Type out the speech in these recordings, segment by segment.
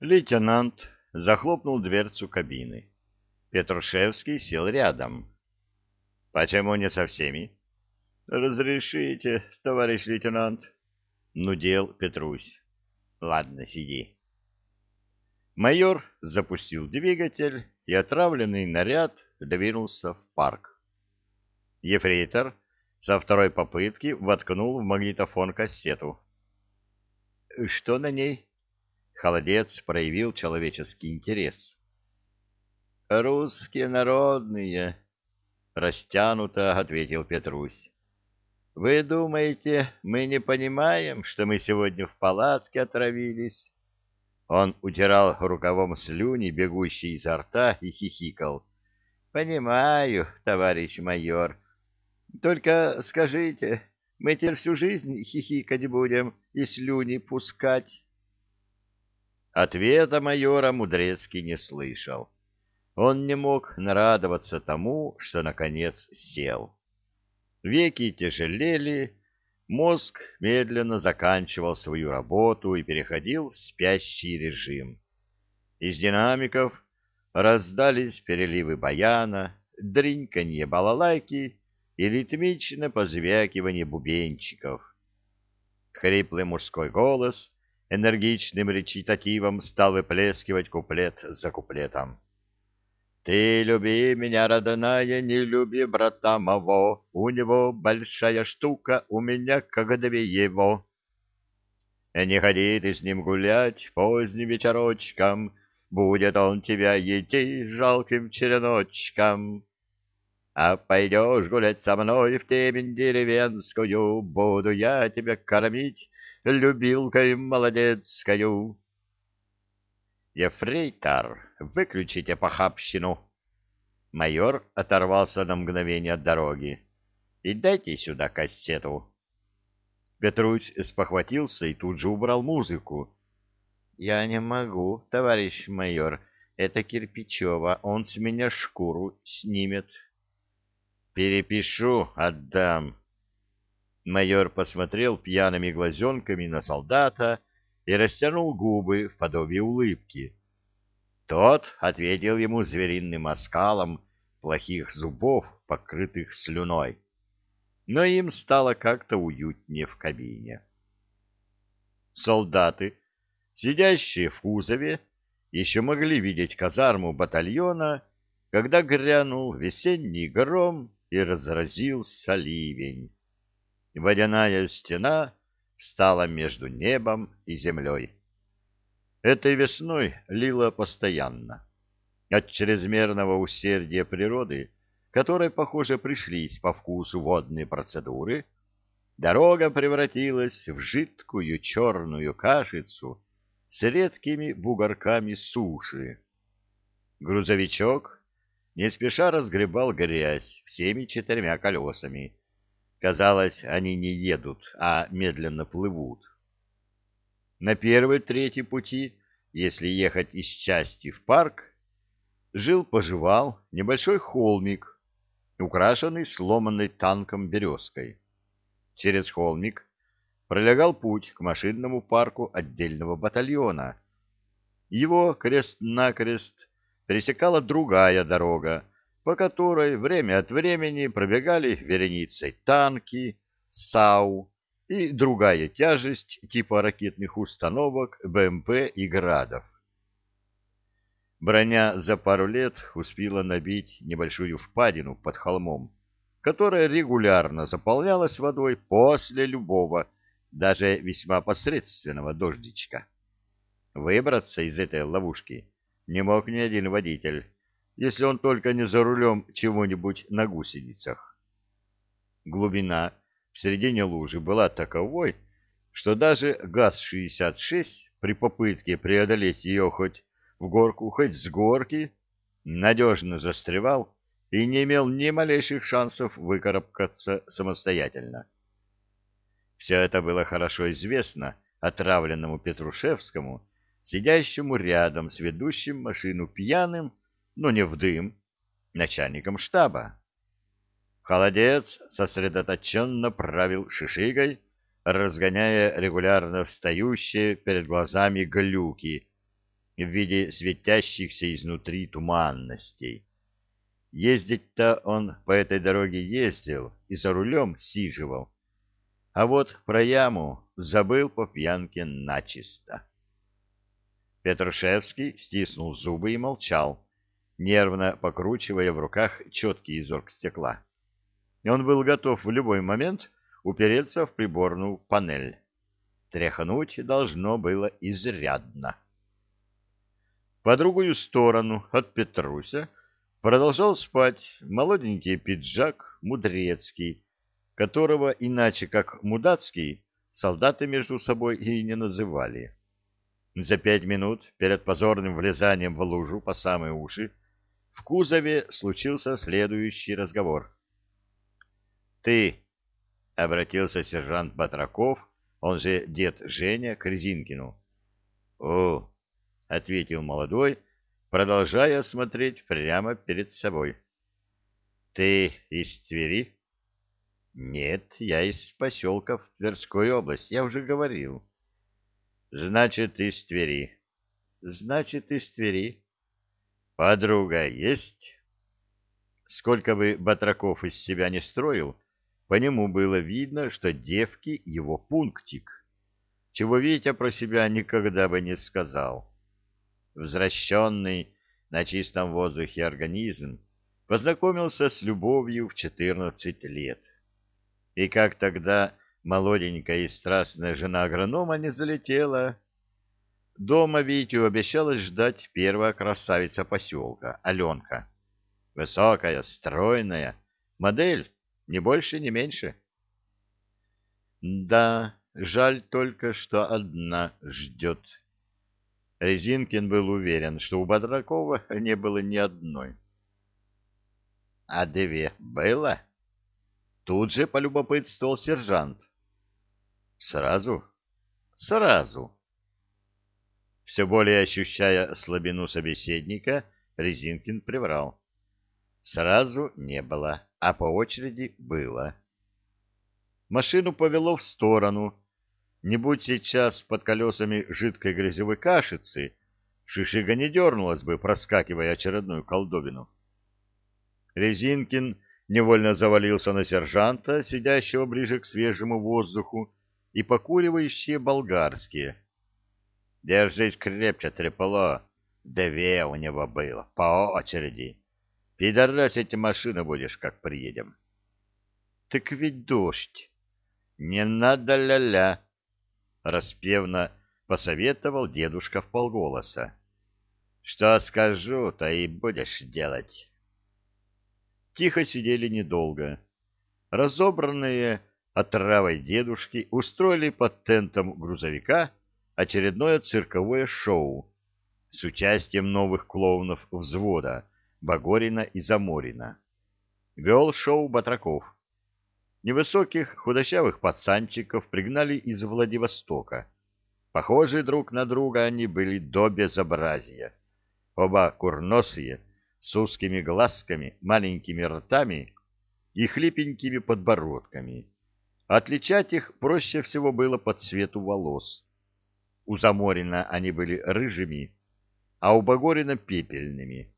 Лейтенант захлопнул дверцу кабины. Петрушевский сел рядом. — Почему не со всеми? — Разрешите, товарищ лейтенант. — нудел Петрусь. — Ладно, сиди. Майор запустил двигатель, и отравленный наряд двинулся в парк. Ефрейтор со второй попытки воткнул в магнитофон кассету. — Что на ней? Холодец проявил человеческий интерес. — Русские народные, — растянуто ответил Петрусь. — Вы думаете, мы не понимаем, что мы сегодня в палатке отравились? Он утирал рукавом слюни, бегущие изо рта, и хихикал. — Понимаю, товарищ майор. Только скажите, мы теперь всю жизнь хихикать будем и слюни пускать? Ответа майора Мудрецкий не слышал. Он не мог нарадоваться тому, что, наконец, сел. Веки тяжелели, Мозг медленно заканчивал свою работу и переходил в спящий режим. Из динамиков раздались переливы баяна, дриньканье балалайки и ритмичное позвякивание бубенчиков. Хриплый мужской голос энергичным речитативом стал выплескивать куплет за куплетом. Ты люби меня, родная, не люби брата моего, у него большая штука, у меня как две его. Не ходи ты с ним гулять поздним вечерочком, будет он тебя идти жалким череночком. А пойдешь гулять со мной в темень деревенскую, буду я тебя кормить любилкой молодецкою. «Ефрейтор, выключите похабщину!» Майор оторвался на мгновение от дороги. «И дайте сюда кассету!» Петрусь спохватился и тут же убрал музыку. «Я не могу, товарищ майор. Это Кирпичева. Он с меня шкуру снимет». «Перепишу, отдам». Майор посмотрел пьяными глазенками на солдата и растянул губы в подобие улыбки. Тот ответил ему звериным оскалом плохих зубов, покрытых слюной. Но им стало как-то уютнее в кабине. Солдаты, сидящие в кузове, еще могли видеть казарму батальона, когда грянул весенний гром и разразился ливень. Водяная стена стала между небом и землей. Этой весной лило постоянно. От чрезмерного усердия природы, которой, похоже, пришлись по вкусу водные процедуры, дорога превратилась в жидкую черную кашицу с редкими бугорками суши. Грузовичок не спеша разгребал грязь всеми четырьмя колесами, Казалось, они не едут, а медленно плывут. На первой трети пути, если ехать из части в парк, жил-поживал небольшой холмик, украшенный сломанной танком березкой. Через холмик пролегал путь к машинному парку отдельного батальона. Его крест-накрест пересекала другая дорога, по которой время от времени пробегали вереницей танки, САУ и другая тяжесть типа ракетных установок БМП и Градов. Броня за пару лет успела набить небольшую впадину под холмом, которая регулярно заполнялась водой после любого, даже весьма посредственного дождичка. Выбраться из этой ловушки не мог ни один водитель, если он только не за рулем чего-нибудь на гусеницах. Глубина в середине лужи была таковой, что даже ГАЗ-66 при попытке преодолеть ее хоть в горку, хоть с горки, надежно застревал и не имел ни малейших шансов выкарабкаться самостоятельно. Все это было хорошо известно отравленному Петрушевскому, сидящему рядом с ведущим машину пьяным, но не в дым, начальником штаба. Холодец сосредоточенно правил шишигой, разгоняя регулярно встающие перед глазами глюки, в виде светящихся изнутри туманностей. Ездить-то он по этой дороге ездил и за рулем сиживал, а вот про яму забыл по пьянке начисто. Петрушевский стиснул зубы и молчал, нервно покручивая в руках четкий изорг стекла. Он был готов в любой момент упереться в приборную панель. Тряхнуть должно было изрядно. По другую сторону от Петруся продолжал спать молоденький пиджак Мудрецкий, которого иначе как Мудацкий солдаты между собой и не называли. За пять минут перед позорным влезанием в лужу по самые уши в кузове случился следующий разговор. «Ты!» — обратился сержант Батраков, он же дед Женя, к Резинкину. «О!» — ответил молодой, продолжая смотреть прямо перед собой. «Ты из Твери?» «Нет, я из поселка в Тверской области, я уже говорил». Значит, из Твери. Значит, из Твери. Подруга есть? Сколько бы Батраков из себя не строил, по нему было видно, что девки его пунктик, чего Витя про себя никогда бы не сказал. Возвращенный на чистом воздухе организм познакомился с любовью в четырнадцать лет. И как тогда молоденькая и страстная жена агронома не залетела. Дома Витю обещалась ждать первая красавица поселка, Аленка. Высокая, стройная, модель, не больше, не меньше. Да, жаль только, что одна ждет. Резинкин был уверен, что у Бодракова не было ни одной. — А две было? Тут же полюбопытствовал сержант. Сразу? Сразу. Все более ощущая слабину собеседника, Резинкин приврал. Сразу не было, а по очереди было. Машину повело в сторону. Не будь сейчас под колесами жидкой грязевой кашицы, шишига не дернулась бы, проскакивая очередную колдовину. Резинкин невольно завалился на сержанта, сидящего ближе к свежему воздуху, и покуривающие болгарские. Держись крепче, трепло. Две у него было, по очереди. Пидорасить машину будешь, как приедем. Так ведь дождь. Не надо ля-ля, распевно посоветовал дедушка в полголоса. Что скажу, то и будешь делать. Тихо сидели недолго. Разобранные отравой дедушки устроили под тентом грузовика очередное цирковое шоу с участием новых клоунов взвода Багорина и Заморина. Вел шоу Батраков. Невысоких худощавых пацанчиков пригнали из Владивостока. Похожие друг на друга они были до безобразия. Оба курносые, с узкими глазками, маленькими ртами и хлипенькими подбородками Отличать их проще всего было по цвету волос. У Заморина они были рыжими, а у Багорина пепельными.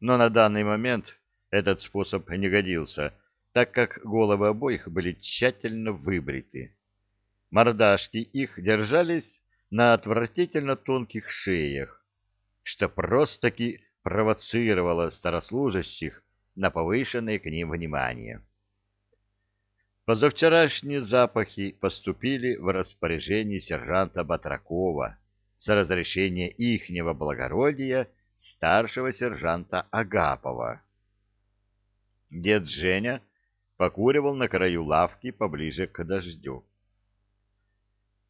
Но на данный момент этот способ не годился, так как головы обоих были тщательно выбриты. Мордашки их держались на отвратительно тонких шеях, что просто-таки провоцировало старослужащих на повышенное к ним внимание. Позавчерашние запахи поступили в распоряжение сержанта Батракова с разрешения ихнего благородия старшего сержанта Агапова. Дед Женя покуривал на краю лавки поближе к дождю.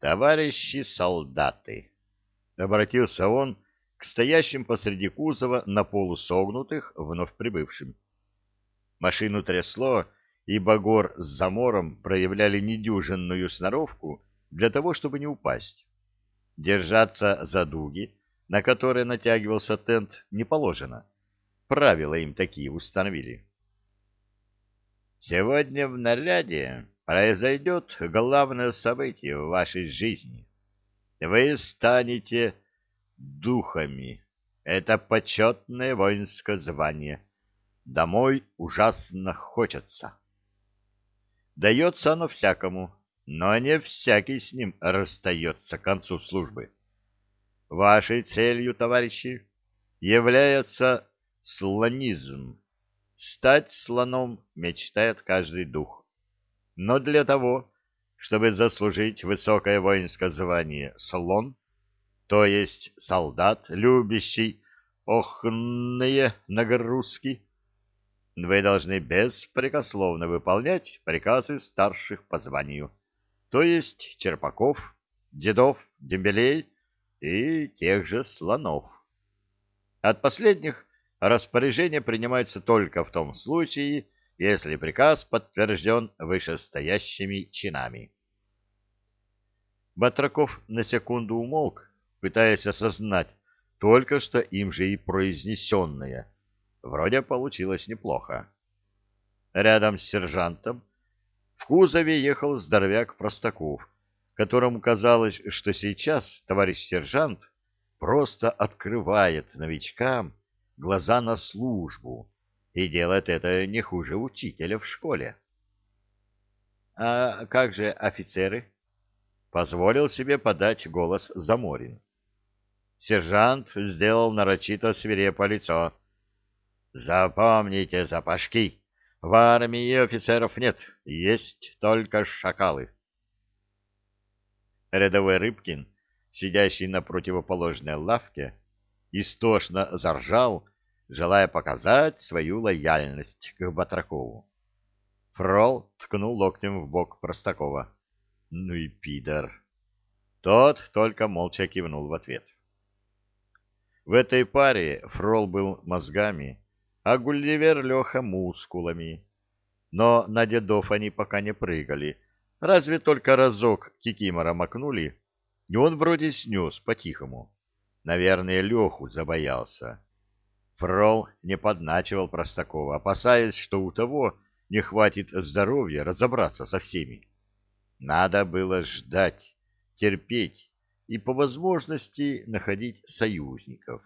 «Товарищи солдаты!» — обратился он к стоящим посреди кузова на полусогнутых вновь прибывшим. Машину трясло, и Багор с Замором проявляли недюжинную сноровку для того, чтобы не упасть. Держаться за дуги, на которые натягивался тент, не положено. Правила им такие установили. Сегодня в наряде произойдет главное событие в вашей жизни. Вы станете духами. Это почетное воинское звание. Домой ужасно хочется. Дается оно всякому, но не всякий с ним расстается к концу службы. Вашей целью, товарищи, является слонизм. Стать слоном мечтает каждый дух. Но для того, чтобы заслужить высокое воинское звание «слон», то есть солдат, любящий охные нагрузки, вы должны беспрекословно выполнять приказы старших по званию, то есть черпаков, дедов, дембелей и тех же слонов. От последних распоряжение принимается только в том случае, если приказ подтвержден вышестоящими чинами. Батраков на секунду умолк, пытаясь осознать только что им же и произнесенное. Вроде получилось неплохо. Рядом с сержантом в кузове ехал здоровяк Простаков, которому казалось, что сейчас товарищ сержант просто открывает новичкам глаза на службу и делает это не хуже учителя в школе. — А как же офицеры? — позволил себе подать голос Заморин. Сержант сделал нарочито свирепое лицо. — Запомните, запашки, в армии офицеров нет, есть только шакалы. Рядовой Рыбкин, сидящий на противоположной лавке, истошно заржал, желая показать свою лояльность к Батракову. Фрол ткнул локтем в бок Простакова. «Ну и пидор!» Тот только молча кивнул в ответ. В этой паре Фрол был мозгами, а Гулливер Леха мускулами. Но на дедов они пока не прыгали, разве только разок кикимора макнули, и он вроде снес по-тихому. Наверное, Леху забоялся. Фрол не подначивал Простакова, опасаясь, что у того не хватит здоровья разобраться со всеми. Надо было ждать, терпеть и по возможности находить союзников.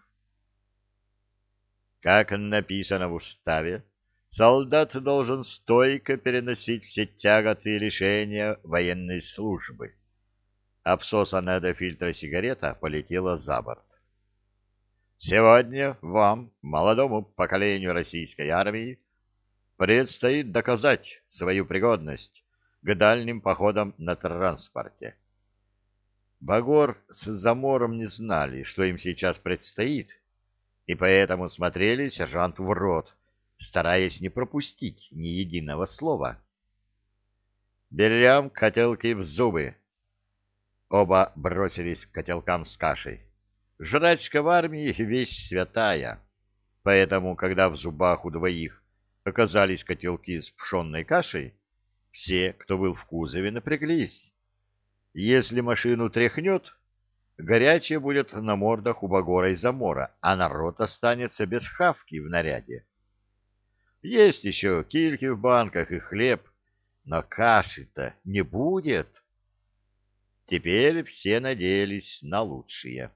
Как написано в уставе, солдат должен стойко переносить все тяготы и лишения военной службы. Обсосанная до фильтра сигарета полетела за борт. Сегодня вам, молодому поколению российской армии, предстоит доказать свою пригодность к дальним походам на транспорте. Багор с Замором не знали, что им сейчас предстоит, и поэтому смотрели сержанту в рот, стараясь не пропустить ни единого слова. «Берем котелки в зубы!» Оба бросились к котелкам с кашей. Жрачка в армии — вещь святая, поэтому, когда в зубах у двоих оказались котелки с пшенной кашей, все, кто был в кузове, напряглись. Если машину тряхнет, горячее будет на мордах у Багора и Замора, а народ останется без хавки в наряде. Есть еще кильки в банках и хлеб, но каши-то не будет. Теперь все надеялись на лучшее.